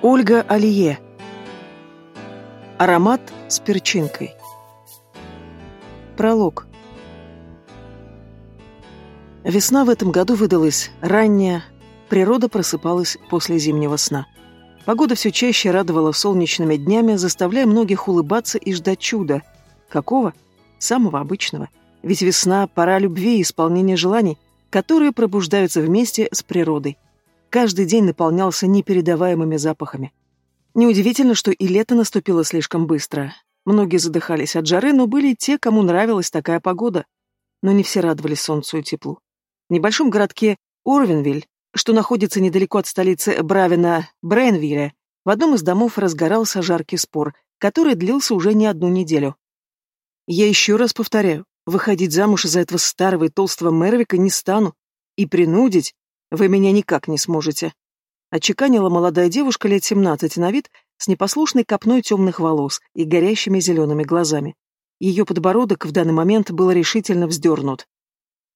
Ольга Алие. Аромат с перчинкой. Пролог. Весна в этом году выдалась ранняя, природа просыпалась после зимнего сна. Погода все чаще радовала солнечными днями, заставляя многих улыбаться и ждать чуда. Какого? Самого обычного. Ведь весна – пора любви и исполнения желаний, которые пробуждаются вместе с природой. Каждый день наполнялся непередаваемыми запахами. Неудивительно, что и лето наступило слишком быстро. Многие задыхались от жары, но были и те, кому нравилась такая погода. Но не все радовались солнцу и теплу. В небольшом городке Орвинвиль, что находится недалеко от столицы Бравина Брейнвилля, в одном из домов разгорался жаркий спор, который длился уже не одну неделю. Я еще раз повторяю, выходить замуж из-за этого старого и толстого Мервика не стану. И принудить вы меня никак не сможете. Отчеканила молодая девушка лет семнадцати на вид, с непослушной копной темных волос и горящими зелеными глазами. Ее подбородок в данный момент был решительно вздернут.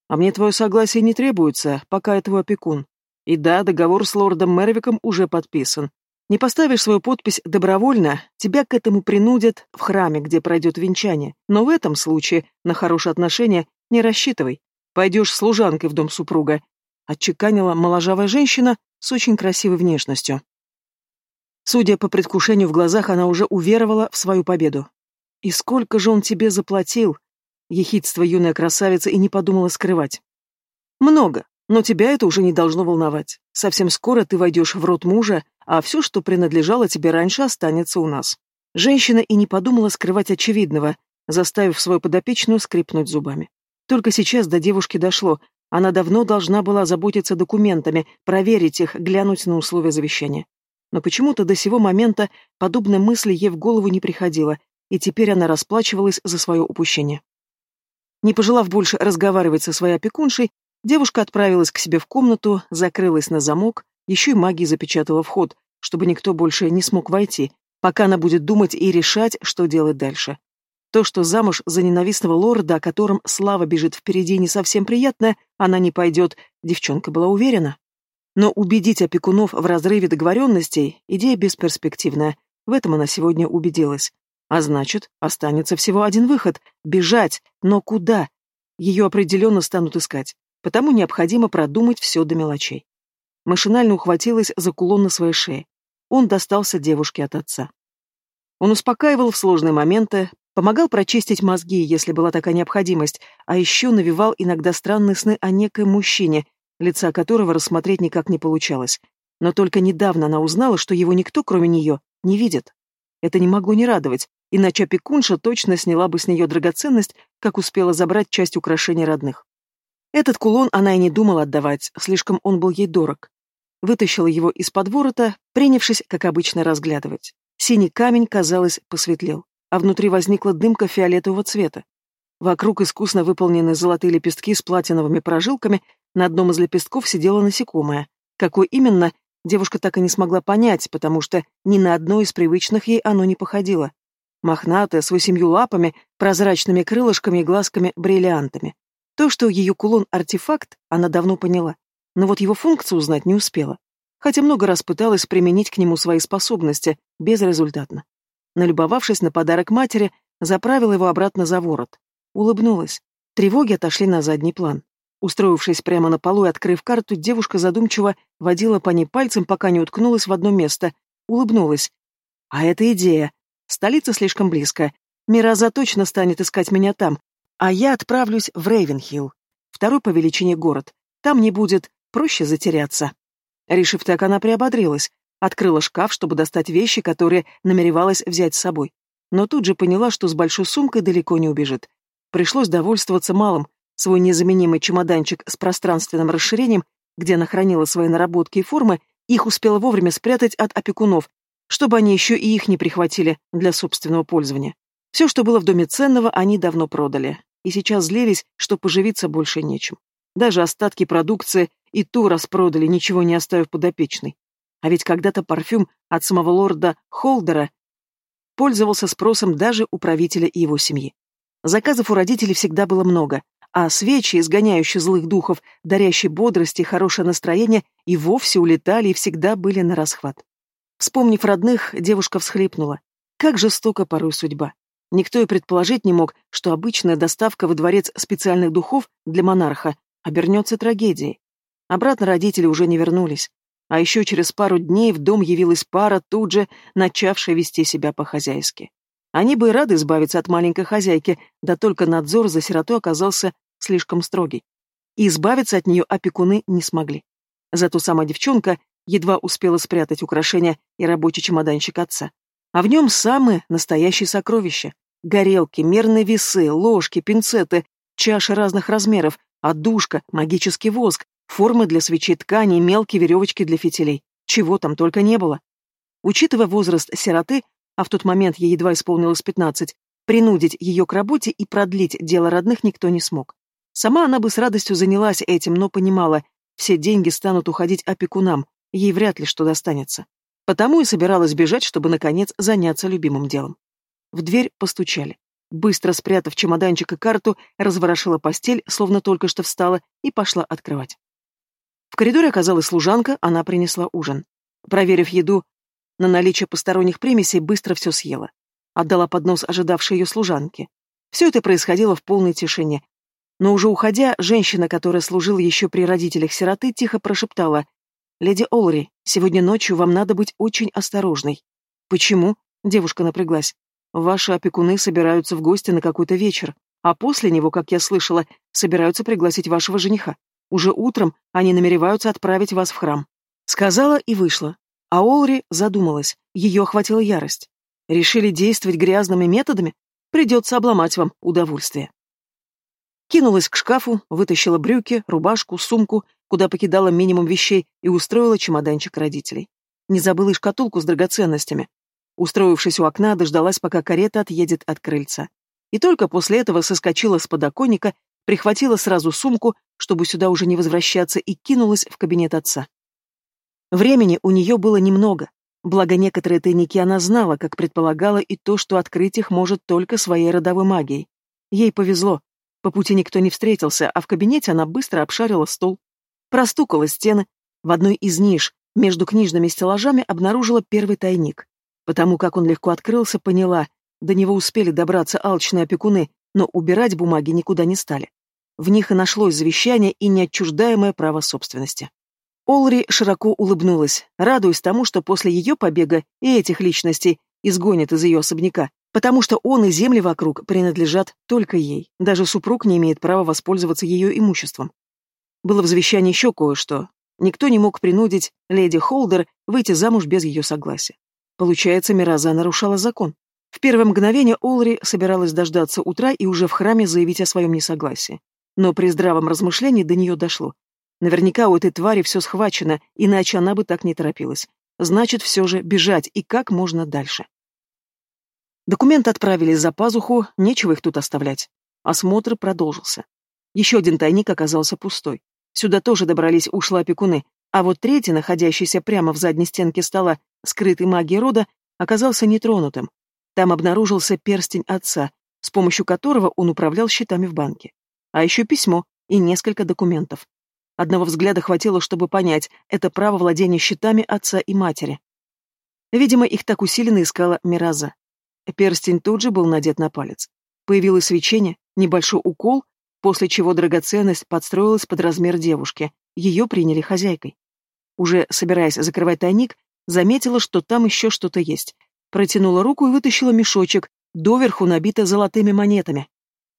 «А мне твое согласие не требуется, пока я твой опекун. И да, договор с лордом Мервиком уже подписан. Не поставишь свою подпись добровольно, тебя к этому принудят в храме, где пройдет венчание. Но в этом случае на хорошие отношения не рассчитывай. Пойдешь служанкой в дом супруга. Отчеканила моложавая женщина с очень красивой внешностью. Судя по предвкушению в глазах, она уже уверовала в свою победу. «И сколько же он тебе заплатил?» Ехидство юная красавица и не подумала скрывать. «Много, но тебя это уже не должно волновать. Совсем скоро ты войдешь в рот мужа, а все, что принадлежало тебе раньше, останется у нас». Женщина и не подумала скрывать очевидного, заставив свою подопечную скрипнуть зубами. Только сейчас до девушки дошло, она давно должна была заботиться документами, проверить их, глянуть на условия завещания. Но почему-то до сего момента подобная мысль ей в голову не приходила, и теперь она расплачивалась за свое упущение. Не пожелав больше разговаривать со своей опекуншей, девушка отправилась к себе в комнату, закрылась на замок, еще и магией запечатала вход, чтобы никто больше не смог войти, пока она будет думать и решать, что делать дальше. То, что замуж за ненавистного лорда, о котором слава бежит впереди, не совсем приятно, она не пойдет, девчонка была уверена. Но убедить опекунов в разрыве договоренностей – идея бесперспективная. В этом она сегодня убедилась. А значит, останется всего один выход – бежать. Но куда? Ее определенно станут искать. Потому необходимо продумать все до мелочей. Машинально ухватилась за кулон на своей шее. Он достался девушке от отца. Он успокаивал в сложные моменты, Помогал прочистить мозги, если была такая необходимость, а еще навевал иногда странные сны о некоем мужчине, лица которого рассмотреть никак не получалось. Но только недавно она узнала, что его никто, кроме нее, не видит. Это не могло не радовать, иначе опекунша точно сняла бы с нее драгоценность, как успела забрать часть украшений родных. Этот кулон она и не думала отдавать, слишком он был ей дорог. Вытащила его из-под ворота, принявшись, как обычно, разглядывать. Синий камень, казалось, посветлел а внутри возникла дымка фиолетового цвета. Вокруг искусно выполнены золотые лепестки с платиновыми прожилками, на одном из лепестков сидела насекомое. Какой именно, девушка так и не смогла понять, потому что ни на одно из привычных ей оно не походило. Мохнатое, с восемью лапами, прозрачными крылышками и глазками-бриллиантами. То, что ее кулон-артефакт, она давно поняла, но вот его функцию узнать не успела. Хотя много раз пыталась применить к нему свои способности, безрезультатно налюбовавшись на подарок матери, заправила его обратно за ворот. Улыбнулась. Тревоги отошли на задний план. Устроившись прямо на полу и открыв карту, девушка задумчиво водила по ней пальцем, пока не уткнулась в одно место. Улыбнулась. А это идея. Столица слишком близко. Мираза точно станет искать меня там. А я отправлюсь в Рейвенхилл. Второй по величине город. Там не будет проще затеряться. Решив так, она приободрилась. Открыла шкаф, чтобы достать вещи, которые намеревалась взять с собой. Но тут же поняла, что с большой сумкой далеко не убежит. Пришлось довольствоваться малым. Свой незаменимый чемоданчик с пространственным расширением, где она хранила свои наработки и формы, их успела вовремя спрятать от опекунов, чтобы они еще и их не прихватили для собственного пользования. Все, что было в доме ценного, они давно продали. И сейчас злились, что поживиться больше нечем. Даже остатки продукции и ту распродали, ничего не оставив подопечной. А ведь когда-то парфюм от самого лорда Холдера пользовался спросом даже у правителя и его семьи. Заказов у родителей всегда было много, а свечи, изгоняющие злых духов, дарящие бодрость и хорошее настроение, и вовсе улетали и всегда были на расхват. Вспомнив родных, девушка всхлипнула. Как жестоко порой судьба. Никто и предположить не мог, что обычная доставка во дворец специальных духов для монарха обернется трагедией. Обратно родители уже не вернулись. А еще через пару дней в дом явилась пара, тут же начавшая вести себя по-хозяйски. Они бы и рады избавиться от маленькой хозяйки, да только надзор за сиротой оказался слишком строгий. И избавиться от нее опекуны не смогли. Зато сама девчонка едва успела спрятать украшения и рабочий чемоданчик отца. А в нем самые настоящие сокровища. Горелки, мерные весы, ложки, пинцеты, чаши разных размеров, отдушка, магический воск, формы для свечей ткани, мелкие веревочки для фитилей. Чего там только не было. Учитывая возраст сироты, а в тот момент ей едва исполнилось пятнадцать, принудить ее к работе и продлить дело родных никто не смог. Сама она бы с радостью занялась этим, но понимала, все деньги станут уходить опекунам, ей вряд ли что достанется. Потому и собиралась бежать, чтобы, наконец, заняться любимым делом. В дверь постучали. Быстро спрятав чемоданчик и карту, разворошила постель, словно только что встала, и пошла открывать. В коридоре оказалась служанка, она принесла ужин. Проверив еду на наличие посторонних примесей, быстро все съела. Отдала поднос ожидавшей ее служанке. Все это происходило в полной тишине. Но уже уходя, женщина, которая служила еще при родителях сироты, тихо прошептала «Леди Олри, сегодня ночью вам надо быть очень осторожной». «Почему?» — девушка напряглась. «Ваши опекуны собираются в гости на какой-то вечер, а после него, как я слышала, собираются пригласить вашего жениха. Уже утром они намереваются отправить вас в храм». Сказала и вышла. А Олри задумалась, ее охватила ярость. Решили действовать грязными методами? Придется обломать вам удовольствие. Кинулась к шкафу, вытащила брюки, рубашку, сумку, куда покидала минимум вещей и устроила чемоданчик родителей. Не забыла и шкатулку с драгоценностями. Устроившись у окна, дождалась, пока карета отъедет от крыльца. И только после этого соскочила с подоконника, прихватила сразу сумку, чтобы сюда уже не возвращаться, и кинулась в кабинет отца. Времени у нее было немного, благо некоторые тайники она знала, как предполагала, и то, что открыть их может только своей родовой магией. Ей повезло. По пути никто не встретился, а в кабинете она быстро обшарила стол, Простукала стены. В одной из ниш между книжными стеллажами обнаружила первый тайник. Потому как он легко открылся, поняла, до него успели добраться алчные опекуны, но убирать бумаги никуда не стали. В них и нашлось завещание и неотчуждаемое право собственности. Олри широко улыбнулась, радуясь тому, что после ее побега и этих личностей изгонят из ее особняка, потому что он и земли вокруг принадлежат только ей, даже супруг не имеет права воспользоваться ее имуществом. Было в завещании еще кое-что. Никто не мог принудить леди Холдер выйти замуж без ее согласия. Получается, Мираза нарушала закон. В первое мгновение Олри собиралась дождаться утра и уже в храме заявить о своем несогласии. Но при здравом размышлении до нее дошло. Наверняка у этой твари все схвачено, иначе она бы так не торопилась. Значит, все же бежать и как можно дальше. Документы отправили за пазуху, нечего их тут оставлять. Осмотр продолжился. Еще один тайник оказался пустой. Сюда тоже добрались ушла опекуны, а вот третий, находящийся прямо в задней стенке стола, скрытый магией рода, оказался нетронутым. Там обнаружился перстень отца, с помощью которого он управлял счетами в банке. А еще письмо и несколько документов. Одного взгляда хватило, чтобы понять, это право владения счетами отца и матери. Видимо, их так усиленно искала Мираза. Перстень тут же был надет на палец. Появилось свечение, небольшой укол, после чего драгоценность подстроилась под размер девушки, ее приняли хозяйкой. Уже собираясь закрывать тайник, заметила, что там еще что-то есть. Протянула руку и вытащила мешочек, доверху набитый золотыми монетами.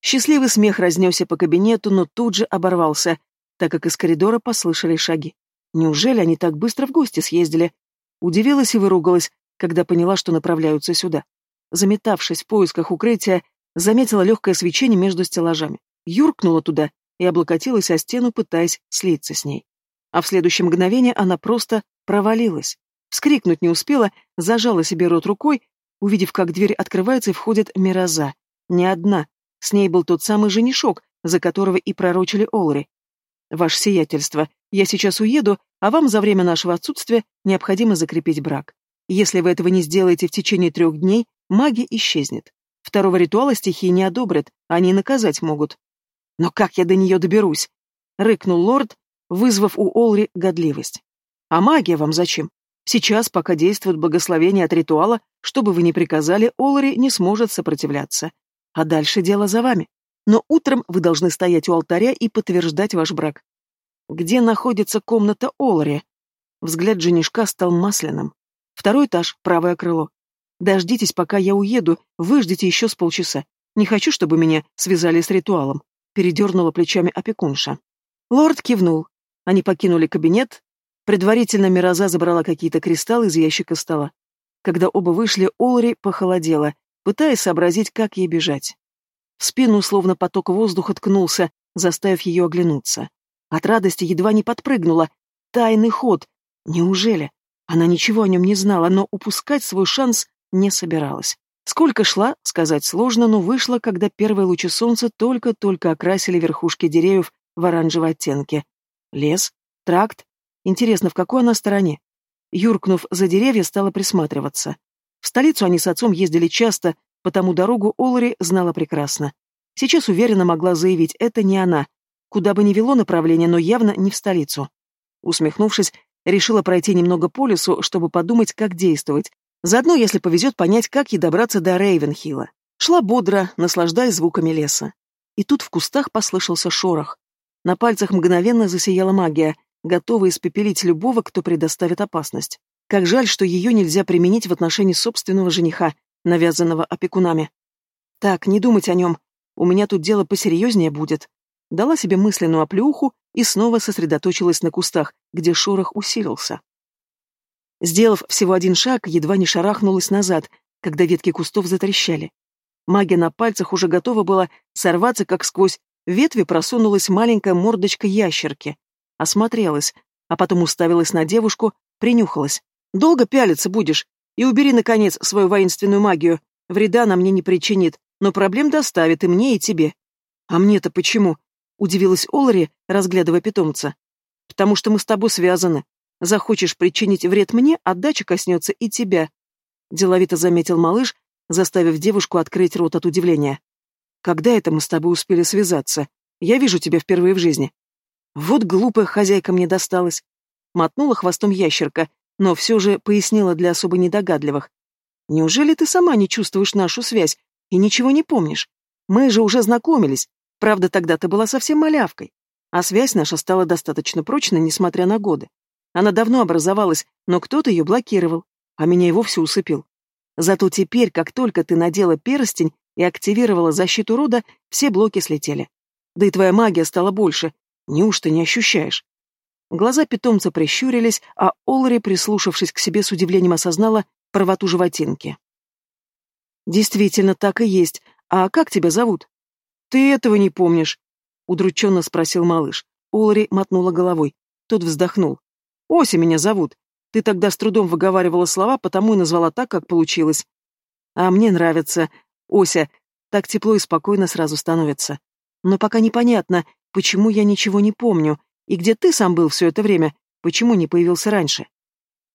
Счастливый смех разнесся по кабинету, но тут же оборвался, так как из коридора послышали шаги. Неужели они так быстро в гости съездили? Удивилась и выругалась, когда поняла, что направляются сюда. Заметавшись в поисках укрытия, заметила легкое свечение между стеллажами юркнула туда и облокотилась о стену, пытаясь слиться с ней. А в следующее мгновение она просто провалилась. Вскрикнуть не успела, зажала себе рот рукой, увидев, как дверь открывается и входит Мироза. Не одна. С ней был тот самый женишок, за которого и пророчили Олри. «Ваше сиятельство, я сейчас уеду, а вам за время нашего отсутствия необходимо закрепить брак. Если вы этого не сделаете в течение трех дней, магия исчезнет. Второго ритуала стихии не одобрят, они наказать могут. Но как я до нее доберусь? Рыкнул лорд, вызвав у Олри годливость. А магия вам зачем? Сейчас, пока действует благословение от ритуала, что бы вы ни приказали, Олари не сможет сопротивляться. А дальше дело за вами. Но утром вы должны стоять у алтаря и подтверждать ваш брак. Где находится комната Олари? Взгляд женишка стал масляным. Второй этаж, правое крыло. Дождитесь, пока я уеду, выждите еще с полчаса. Не хочу, чтобы меня связали с ритуалом. Передернула плечами опекунша. Лорд кивнул. Они покинули кабинет. Предварительно Мироза забрала какие-то кристаллы из ящика стола. Когда оба вышли, Олри похолодела, пытаясь сообразить, как ей бежать. В спину словно поток воздуха ткнулся, заставив ее оглянуться. От радости едва не подпрыгнула. Тайный ход. Неужели? Она ничего о нем не знала, но упускать свой шанс не собиралась. Сколько шла, сказать сложно, но вышла, когда первые лучи солнца только-только окрасили верхушки деревьев в оранжевые оттенки. Лес, тракт. Интересно, в какой она стороне? Юркнув за деревья, стала присматриваться. В столицу они с отцом ездили часто, потому дорогу Олари знала прекрасно. Сейчас уверенно могла заявить, это не она. Куда бы ни вело направление, но явно не в столицу. Усмехнувшись, решила пройти немного по лесу, чтобы подумать, как действовать, Заодно, если повезет, понять, как ей добраться до Рейвенхилла. Шла бодро, наслаждаясь звуками леса. И тут в кустах послышался шорох. На пальцах мгновенно засияла магия, готовая испепелить любого, кто предоставит опасность. Как жаль, что ее нельзя применить в отношении собственного жениха, навязанного опекунами. Так, не думать о нем. У меня тут дело посерьезнее будет. Дала себе мысленную оплеуху и снова сосредоточилась на кустах, где шорох усилился. Сделав всего один шаг, едва не шарахнулась назад, когда ветки кустов затрещали. Магия на пальцах уже готова была сорваться, как сквозь ветви просунулась маленькая мордочка ящерки. Осмотрелась, а потом уставилась на девушку, принюхалась. «Долго пялиться будешь? И убери, наконец, свою воинственную магию. Вреда она мне не причинит, но проблем доставит и мне, и тебе». «А мне-то почему?» — удивилась Олари, разглядывая питомца. «Потому что мы с тобой связаны. Захочешь причинить вред мне, отдача коснется и тебя», — деловито заметил малыш, заставив девушку открыть рот от удивления. «Когда это мы с тобой успели связаться? Я вижу тебя впервые в жизни». «Вот глупая хозяйка мне досталась», — мотнула хвостом ящерка, но все же пояснила для особо недогадливых. «Неужели ты сама не чувствуешь нашу связь и ничего не помнишь? Мы же уже знакомились, правда, тогда ты была совсем малявкой, а связь наша стала достаточно прочной, несмотря на годы. Она давно образовалась, но кто-то ее блокировал, а меня и вовсе усыпил. Зато теперь, как только ты надела перстень и активировала защиту рода, все блоки слетели. Да и твоя магия стала больше. Неужто не ощущаешь? Глаза питомца прищурились, а Олри, прислушавшись к себе, с удивлением осознала правоту животинки. «Действительно, так и есть. А как тебя зовут?» «Ты этого не помнишь?» — удрученно спросил малыш. Олри мотнула головой. Тот вздохнул. Ося меня зовут. Ты тогда с трудом выговаривала слова, потому и назвала так, как получилось. А мне нравится. Ося, так тепло и спокойно сразу становится. Но пока непонятно, почему я ничего не помню, и где ты сам был все это время, почему не появился раньше.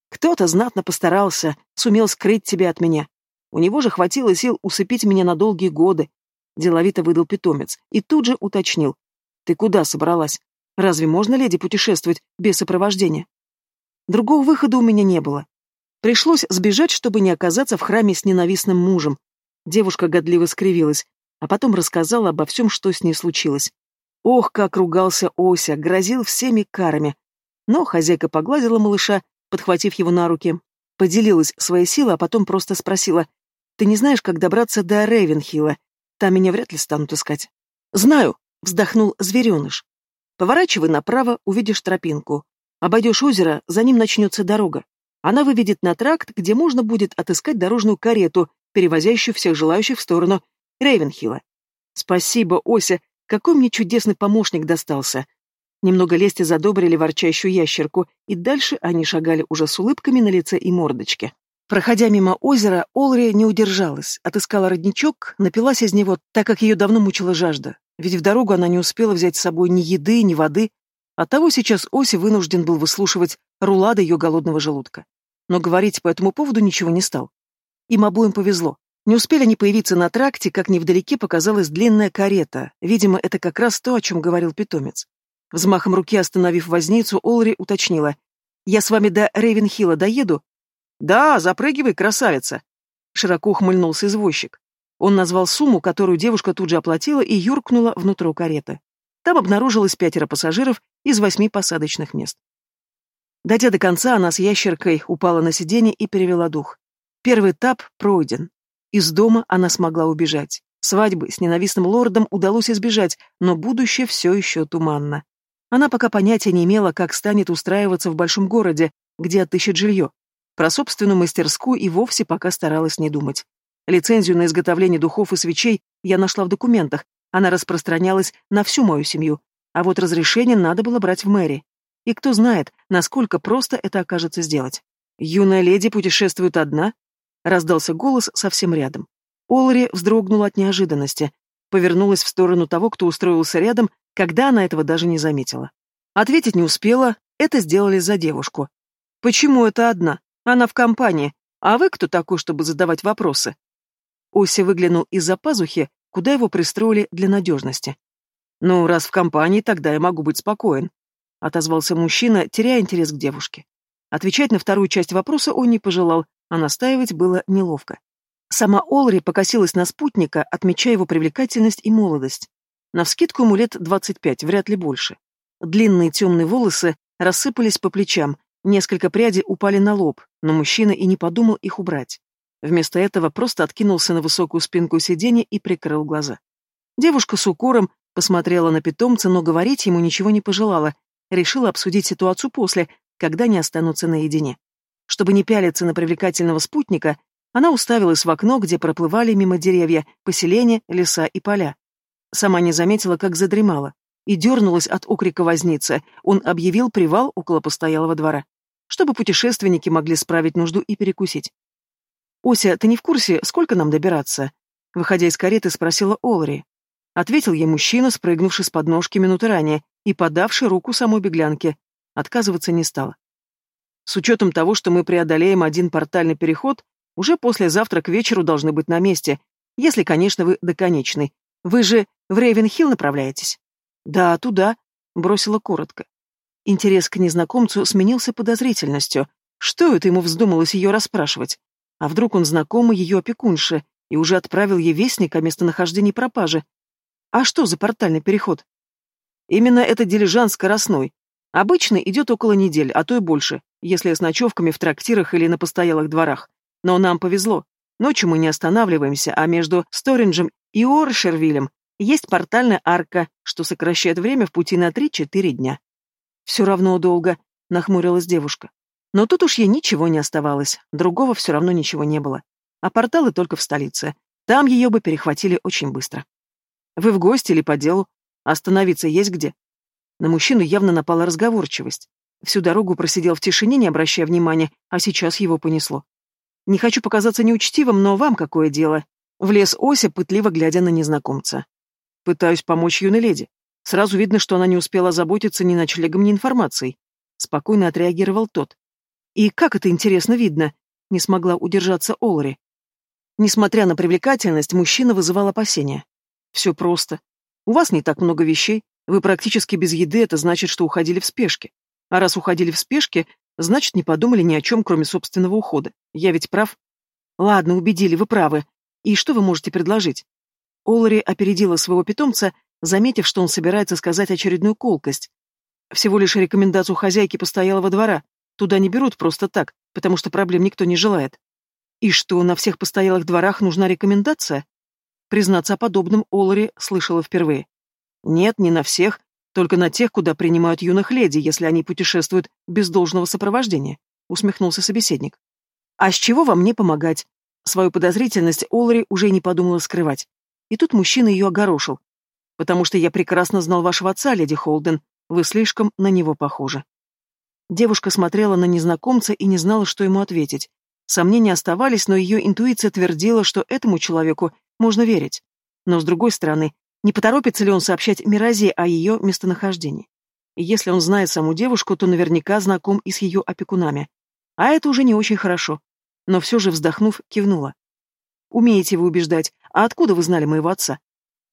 Кто-то знатно постарался, сумел скрыть тебя от меня. У него же хватило сил усыпить меня на долгие годы. Деловито выдал питомец и тут же уточнил. Ты куда собралась? Разве можно леди путешествовать без сопровождения? Другого выхода у меня не было. Пришлось сбежать, чтобы не оказаться в храме с ненавистным мужем. Девушка годливо скривилась, а потом рассказала обо всем, что с ней случилось. Ох, как ругался Ося, грозил всеми карами. Но хозяйка погладила малыша, подхватив его на руки, поделилась своей силой, а потом просто спросила, «Ты не знаешь, как добраться до Рейвенхилла? Там меня вряд ли станут искать». «Знаю», — вздохнул звереныш. «Поворачивай направо, увидишь тропинку. Обойдешь озеро, за ним начнется дорога. Она выведет на тракт, где можно будет отыскать дорожную карету, перевозящую всех желающих в сторону Рейвенхилла. Спасибо, Ося, какой мне чудесный помощник достался. Немного лести задобрили ворчащую ящерку, и дальше они шагали уже с улыбками на лице и мордочке. Проходя мимо озера, Олри не удержалась, отыскала родничок, напилась из него, так как ее давно мучила жажда. Ведь в дорогу она не успела взять с собой ни еды, ни воды, Оттого сейчас Оси вынужден был выслушивать рулады ее голодного желудка. Но говорить по этому поводу ничего не стал. Им обоим повезло. Не успели они появиться на тракте, как невдалеке показалась длинная карета. Видимо, это как раз то, о чем говорил питомец. Взмахом руки остановив возницу, Олри уточнила. Я с вами до Рейвенхилла доеду?» «Да, запрыгивай, красавица!» Широко ухмыльнулся извозчик. Он назвал сумму, которую девушка тут же оплатила и юркнула внутрь кареты. Там обнаружилось пятеро пассажиров из восьми посадочных мест. Дойдя до конца, она с ящеркой упала на сиденье и перевела дух. Первый этап пройден. Из дома она смогла убежать. Свадьбы с ненавистным лордом удалось избежать, но будущее все еще туманно. Она пока понятия не имела, как станет устраиваться в большом городе, где отыщет жилье. Про собственную мастерскую и вовсе пока старалась не думать. Лицензию на изготовление духов и свечей я нашла в документах, она распространялась на всю мою семью, а вот разрешение надо было брать в мэрии. И кто знает, насколько просто это окажется сделать. «Юная леди путешествует одна?» — раздался голос совсем рядом. Олри вздрогнула от неожиданности, повернулась в сторону того, кто устроился рядом, когда она этого даже не заметила. Ответить не успела, это сделали за девушку. «Почему это одна? Она в компании. А вы кто такой, чтобы задавать вопросы?» Ося выглянул из-за пазухи, куда его пристроили для надежности. «Ну, раз в компании, тогда я могу быть спокоен», — отозвался мужчина, теряя интерес к девушке. Отвечать на вторую часть вопроса он не пожелал, а настаивать было неловко. Сама Олри покосилась на спутника, отмечая его привлекательность и молодость. Навскидку ему лет двадцать пять, вряд ли больше. Длинные темные волосы рассыпались по плечам, несколько прядей упали на лоб, но мужчина и не подумал их убрать. Вместо этого просто откинулся на высокую спинку сиденья и прикрыл глаза. Девушка с укором посмотрела на питомца, но говорить ему ничего не пожелала, решила обсудить ситуацию после, когда они останутся наедине. Чтобы не пялиться на привлекательного спутника, она уставилась в окно, где проплывали мимо деревья, поселения, леса и поля. Сама не заметила, как задремала, и дернулась от окрика возницы. Он объявил привал около постоялого двора, чтобы путешественники могли справить нужду и перекусить. «Ося, ты не в курсе, сколько нам добираться?» Выходя из кареты, спросила Олри. Ответил ей мужчина, спрыгнувший с подножки минуты ранее и подавший руку самой беглянке. Отказываться не стала. С учетом того, что мы преодолеем один портальный переход, уже послезавтра к вечеру должны быть на месте, если, конечно, вы доконечный. Вы же в Рейвенхилл направляетесь? Да, туда, бросила коротко. Интерес к незнакомцу сменился подозрительностью. Что это ему вздумалось ее расспрашивать? А вдруг он знакомый ее опекунше и уже отправил ей вестник о местонахождении пропажи? А что за портальный переход? Именно это дилижанс скоростной. Обычно идет около недели, а то и больше, если с ночевками в трактирах или на постоялых дворах. Но нам повезло. Ночью мы не останавливаемся, а между Сторинджем и Оршервилем есть портальная арка, что сокращает время в пути на 3-4 дня. Все равно долго, нахмурилась девушка. Но тут уж ей ничего не оставалось, другого все равно ничего не было. А порталы только в столице. Там ее бы перехватили очень быстро. Вы в гости или по делу? Остановиться есть где? На мужчину явно напала разговорчивость. Всю дорогу просидел в тишине, не обращая внимания, а сейчас его понесло. Не хочу показаться неучтивым, но вам какое дело? Влез Ося, пытливо глядя на незнакомца. Пытаюсь помочь юной леди. Сразу видно, что она не успела заботиться ни ночлегом, ни информацией. Спокойно отреагировал тот. И как это интересно видно, не смогла удержаться Олри. Несмотря на привлекательность, мужчина вызывал опасения. Все просто. У вас не так много вещей, вы практически без еды, это значит, что уходили в спешке. А раз уходили в спешке, значит, не подумали ни о чем, кроме собственного ухода. Я ведь прав? Ладно, убедили, вы правы. И что вы можете предложить? Олри опередила своего питомца, заметив, что он собирается сказать очередную колкость. Всего лишь рекомендацию хозяйки постоялого двора. Туда не берут просто так, потому что проблем никто не желает. И что, на всех постоялых дворах нужна рекомендация? Признаться о подобном Олари слышала впервые. Нет, не на всех, только на тех, куда принимают юных леди, если они путешествуют без должного сопровождения, усмехнулся собеседник. А с чего вам мне помогать? Свою подозрительность Олари уже не подумала скрывать. И тут мужчина ее огорошил. Потому что я прекрасно знал вашего отца, леди Холден. Вы слишком на него похожи. Девушка смотрела на незнакомца и не знала, что ему ответить. Сомнения оставались, но ее интуиция твердила, что этому человеку можно верить. Но, с другой стороны, не поторопится ли он сообщать Мирозе о ее местонахождении? И если он знает саму девушку, то наверняка знаком и с ее опекунами. А это уже не очень хорошо. Но все же, вздохнув, кивнула. «Умеете вы убеждать. А откуда вы знали моего отца?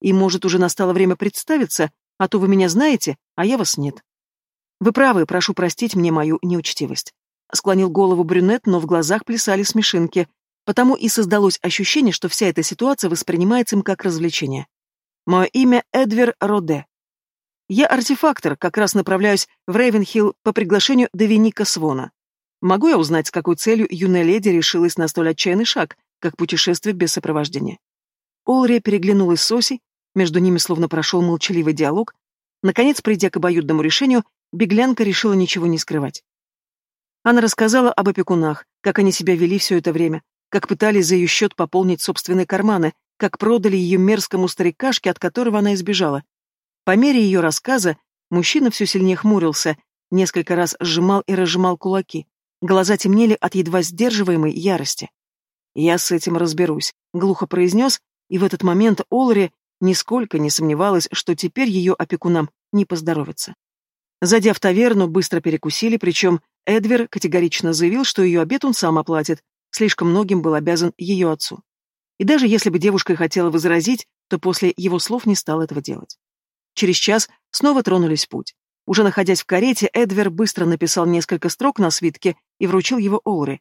И, может, уже настало время представиться, а то вы меня знаете, а я вас нет». Вы правы, прошу простить мне мою неучтивость. Склонил голову брюнет, но в глазах плясали смешинки, потому и создалось ощущение, что вся эта ситуация воспринимается им как развлечение. Мое имя Эдвер Роде. Я артефактор, как раз направляюсь в Рейвенхилл по приглашению Довиника Свона. Могу я узнать, с какой целью юная леди решилась на столь отчаянный шаг, как путешествие без сопровождения? Олри переглянулась с Оси, между ними словно прошел молчаливый диалог. Наконец, придя к обоюдному решению, беглянка решила ничего не скрывать. Она рассказала об опекунах, как они себя вели все это время, как пытались за ее счет пополнить собственные карманы, как продали ее мерзкому старикашке, от которого она избежала. По мере ее рассказа мужчина все сильнее хмурился, несколько раз сжимал и разжимал кулаки. Глаза темнели от едва сдерживаемой ярости. «Я с этим разберусь», — глухо произнес, и в этот момент Олри нисколько не сомневалась, что теперь ее опекунам не поздоровится. Зайдя в таверну, быстро перекусили, причем Эдвер категорично заявил, что ее обед он сам оплатит, слишком многим был обязан ее отцу. И даже если бы девушка и хотела возразить, то после его слов не стал этого делать. Через час снова тронулись в путь. Уже находясь в карете, Эдвер быстро написал несколько строк на свитке и вручил его Олре.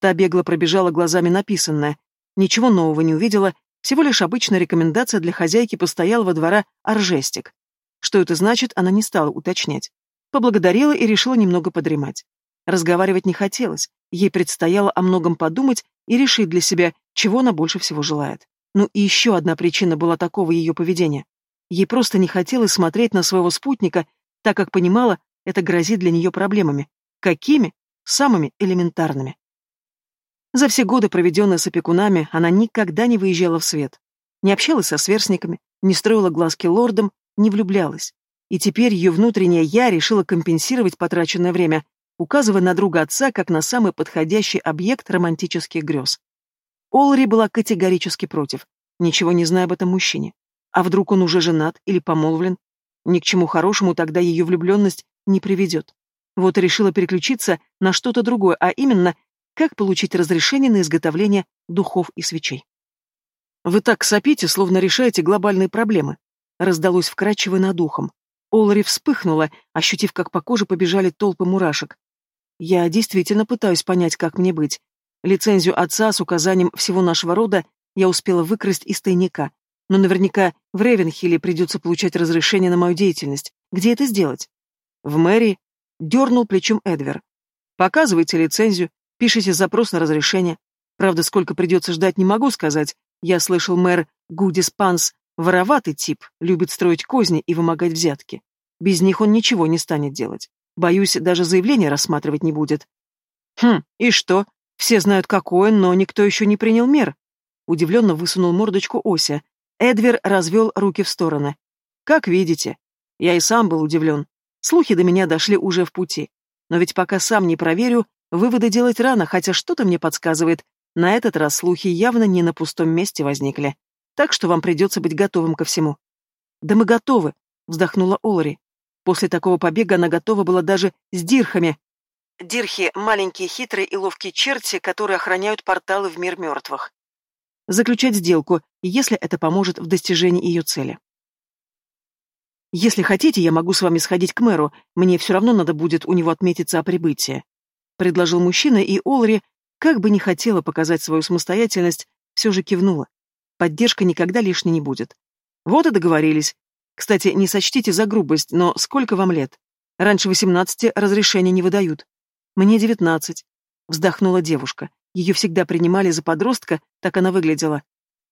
Та бегло пробежала глазами написанное. Ничего нового не увидела, всего лишь обычная рекомендация для хозяйки постоялого двора «Аржестик». Что это значит, она не стала уточнять. Поблагодарила и решила немного подремать. Разговаривать не хотелось, ей предстояло о многом подумать и решить для себя, чего она больше всего желает. Ну и еще одна причина была такого ее поведения. Ей просто не хотелось смотреть на своего спутника, так как понимала, это грозит для нее проблемами. Какими? Самыми элементарными. За все годы, проведенные с опекунами, она никогда не выезжала в свет. Не общалась со сверстниками, не строила глазки лордам, не влюблялась. И теперь ее внутреннее «я» решила компенсировать потраченное время, указывая на друга отца как на самый подходящий объект романтических грез. Олри была категорически против, ничего не зная об этом мужчине. А вдруг он уже женат или помолвлен? Ни к чему хорошему тогда ее влюбленность не приведет. Вот и решила переключиться на что-то другое, а именно, как получить разрешение на изготовление духов и свечей. «Вы так сопите, словно решаете глобальные проблемы», — раздалось вкрадчиво над ухом. Олари вспыхнула, ощутив, как по коже побежали толпы мурашек. «Я действительно пытаюсь понять, как мне быть. Лицензию отца с указанием всего нашего рода я успела выкрасть из тайника, но наверняка в Ревенхилле придется получать разрешение на мою деятельность. Где это сделать? В мэрии. Дернул плечом Эдвер. Показывайте лицензию, пишите запрос на разрешение. Правда, сколько придется ждать, не могу сказать. Я слышал, мэр Гудис Панс вороватый тип, любит строить козни и вымогать взятки. Без них он ничего не станет делать. Боюсь, даже заявление рассматривать не будет. Хм, и что? Все знают, какой он, но никто еще не принял мер. Удивленно высунул мордочку Ося, Эдвер развел руки в стороны. «Как видите. Я и сам был удивлен. Слухи до меня дошли уже в пути. Но ведь пока сам не проверю, выводы делать рано, хотя что-то мне подсказывает. На этот раз слухи явно не на пустом месте возникли. Так что вам придется быть готовым ко всему». «Да мы готовы», — вздохнула Олари. После такого побега она готова была даже с дирхами. Дирхи — маленькие хитрые и ловкие черти, которые охраняют порталы в мир мертвых заключать сделку, если это поможет в достижении ее цели. Если хотите, я могу с вами сходить к мэру, мне все равно надо будет у него отметиться о прибытии. Предложил мужчина, и Олри, как бы не хотела показать свою самостоятельность, все же кивнула. Поддержка никогда лишней не будет. Вот и договорились. Кстати, не сочтите за грубость, но сколько вам лет? Раньше восемнадцати разрешения не выдают. Мне девятнадцать. Вздохнула девушка. Ее всегда принимали за подростка, так она выглядела.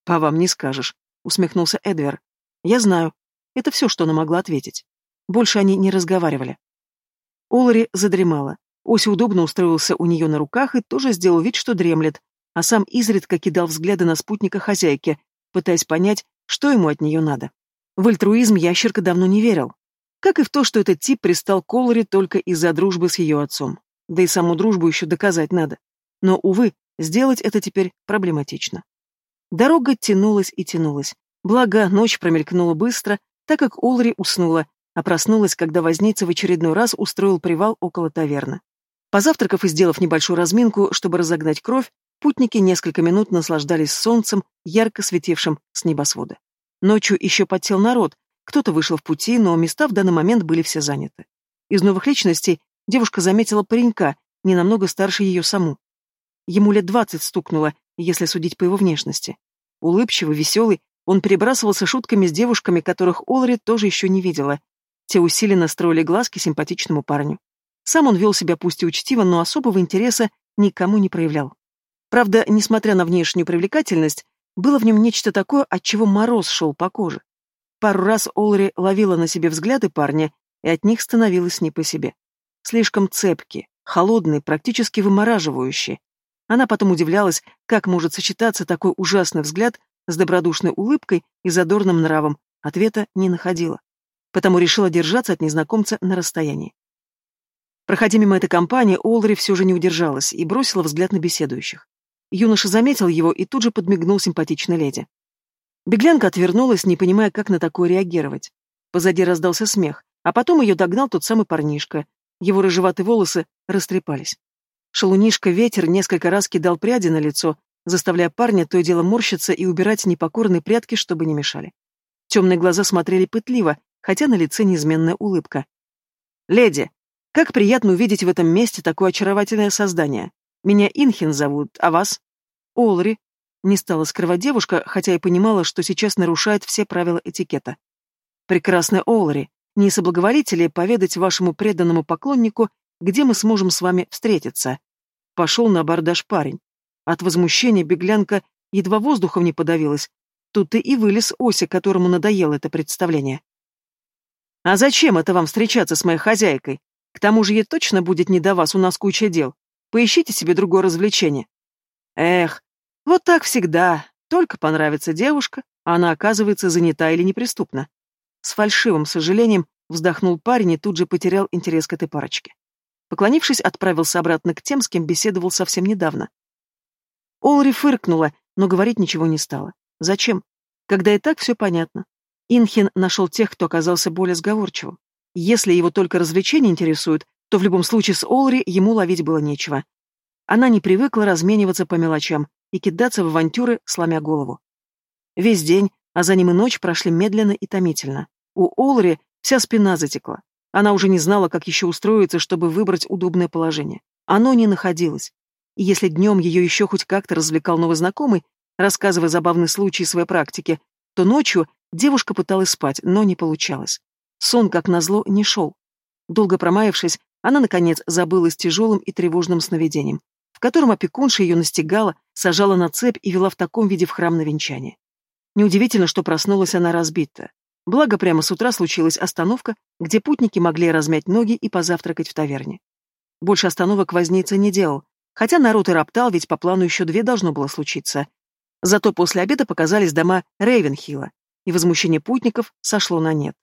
«По вам не скажешь», — усмехнулся Эдвер. «Я знаю. Это все, что она могла ответить. Больше они не разговаривали». Олари задремала. Оси удобно устроился у нее на руках и тоже сделал вид, что дремлет, а сам изредка кидал взгляды на спутника хозяйки, пытаясь понять, что ему от нее надо. В альтруизм ящерка давно не верил. Как и в то, что этот тип пристал к Олари только из-за дружбы с ее отцом. Да и саму дружбу еще доказать надо. Но, увы, сделать это теперь проблематично. Дорога тянулась и тянулась. Благо, ночь промелькнула быстро, так как Олри уснула, а проснулась, когда возница в очередной раз устроил привал около таверны. Позавтракав и сделав небольшую разминку, чтобы разогнать кровь, путники несколько минут наслаждались солнцем, ярко светившим с небосвода. Ночью еще подсел народ, кто-то вышел в пути, но места в данный момент были все заняты. Из новых личностей девушка заметила паренька, не намного старше ее саму. Ему лет двадцать стукнуло, если судить по его внешности. Улыбчивый, веселый, он перебрасывался шутками с девушками, которых Олри тоже еще не видела. Те усиленно строили глазки симпатичному парню. Сам он вел себя пусть и учтиво, но особого интереса никому не проявлял. Правда, несмотря на внешнюю привлекательность, было в нем нечто такое, от чего мороз шел по коже. Пару раз Олри ловила на себе взгляды парня, и от них становилось не по себе. Слишком цепкие, холодные, практически вымораживающие. Она потом удивлялась, как может сочетаться такой ужасный взгляд с добродушной улыбкой и задорным нравом, ответа не находила. Потому решила держаться от незнакомца на расстоянии. Проходя мимо этой компании, Олри все же не удержалась и бросила взгляд на беседующих. Юноша заметил его и тут же подмигнул симпатичной леди. Беглянка отвернулась, не понимая, как на такое реагировать. Позади раздался смех, а потом ее догнал тот самый парнишка. Его рыжеватые волосы растрепались. Шалунишка ветер несколько раз кидал пряди на лицо, заставляя парня то и дело морщиться и убирать непокорные прятки, чтобы не мешали. Темные глаза смотрели пытливо, хотя на лице неизменная улыбка. «Леди, как приятно увидеть в этом месте такое очаровательное создание. Меня Инхин зовут, а вас?» «Олри», — не стала скрывать девушка, хотя и понимала, что сейчас нарушает все правила этикета. «Прекрасная Олри, не соблаговолите ли поведать вашему преданному поклоннику, где мы сможем с вами встретиться?» Пошел на абордаж парень. От возмущения беглянка едва воздухом не подавилась. Тут и вылез Ося, которому надоело это представление. «А зачем это вам встречаться с моей хозяйкой? К тому же ей точно будет не до вас, у нас куча дел. Поищите себе другое развлечение». «Эх, вот так всегда. Только понравится девушка, а она оказывается занята или неприступна». С фальшивым сожалением вздохнул парень и тут же потерял интерес к этой парочке. Поклонившись, отправился обратно к тем, с кем беседовал совсем недавно. Олри фыркнула, но говорить ничего не стала. Зачем? Когда и так все понятно. Инхин нашел тех, кто оказался более сговорчивым. Если его только развлечения интересуют, то в любом случае с Олри ему ловить было нечего. Она не привыкла размениваться по мелочам и кидаться в авантюры, сломя голову. Весь день, а за ним и ночь прошли медленно и томительно. У Олри вся спина затекла. Она уже не знала, как еще устроиться, чтобы выбрать удобное положение. Оно не находилось. И если днем ее еще хоть как-то развлекал новый знакомый, рассказывая забавный случай своей практики, то ночью девушка пыталась спать, но не получалось. Сон, как назло, не шел. Долго промаявшись, она, наконец, забылась тяжелым и тревожным сновидением, в котором опекунша ее настигала, сажала на цепь и вела в таком виде в храм на венчание. Неудивительно, что проснулась она разбитая. Благо, прямо с утра случилась остановка, где путники могли размять ноги и позавтракать в таверне. Больше остановок возница не делал, Хотя народ и роптал, ведь по плану еще две должно было случиться. Зато после обеда показались дома Рейвенхилла, и возмущение путников сошло на нет.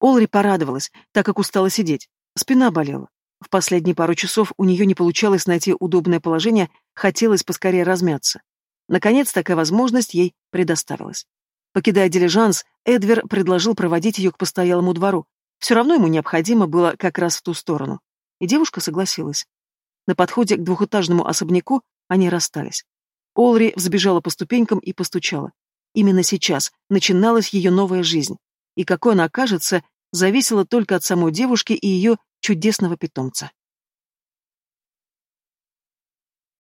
Олри порадовалась, так как устала сидеть. Спина болела. В последние пару часов у нее не получалось найти удобное положение, хотелось поскорее размяться. Наконец, такая возможность ей предоставилась. Покидая дилижанс, Эдвер предложил проводить ее к постоялому двору. Все равно ему необходимо было как раз в ту сторону. И девушка согласилась. На подходе к двухэтажному особняку они расстались. Олри взбежала по ступенькам и постучала. Именно сейчас начиналась ее новая жизнь. И какой она окажется, зависело только от самой девушки и ее чудесного питомца.